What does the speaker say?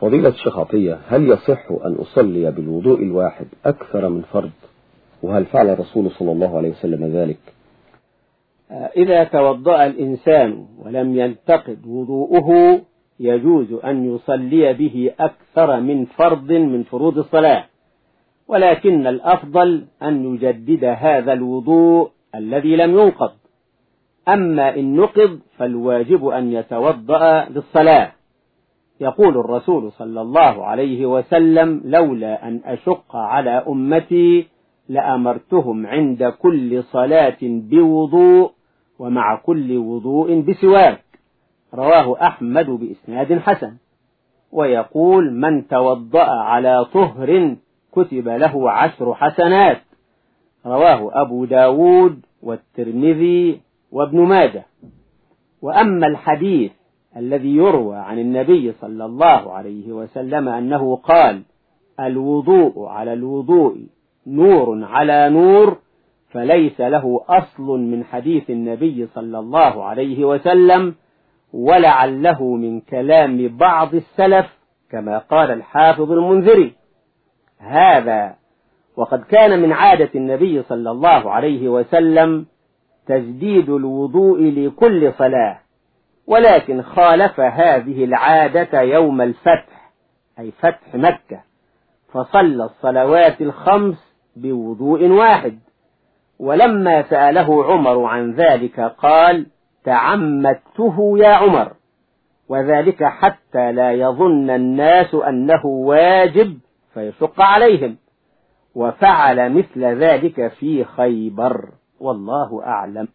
فضيلة الشيخ عطية هل يصح أن أصلي بالوضوء الواحد أكثر من فرض؟ وهل فعل الرسول صلى الله عليه وسلم ذلك؟ إذا توضأ الإنسان ولم ينتقد وضوءه يجوز أن يصلي به أكثر من فرض من فروض الصلاة. ولكن الأفضل أن يجدد هذا الوضوء الذي لم ينقض. أما إن نقض فالواجب أن يتوضأ للصلاة. يقول الرسول صلى الله عليه وسلم لولا أن أشق على أمتي لأمرتهم عند كل صلاة بوضوء ومع كل وضوء بسواك. رواه أحمد بإسناد حسن. ويقول من توضأ على طهر كتب له عشر حسنات. رواه أبو داود والترمذي وابن ماجه. وأما الحديث الذي يروى عن النبي صلى الله عليه وسلم أنه قال الوضوء على الوضوء نور على نور فليس له أصل من حديث النبي صلى الله عليه وسلم ولعله من كلام بعض السلف كما قال الحافظ المنذري. هذا وقد كان من عادة النبي صلى الله عليه وسلم تجديد الوضوء لكل صلاة ولكن خالف هذه العادة يوم الفتح أي فتح مكة. فصلى الصلوات الخمس بوضوء واحد. ولما سأله عمر عن ذلك قال تعمدته يا عمر. وذلك حتى لا يظن الناس أنه واجب فيشق عليهم. وفعل مثل ذلك في خيبر والله أعلم.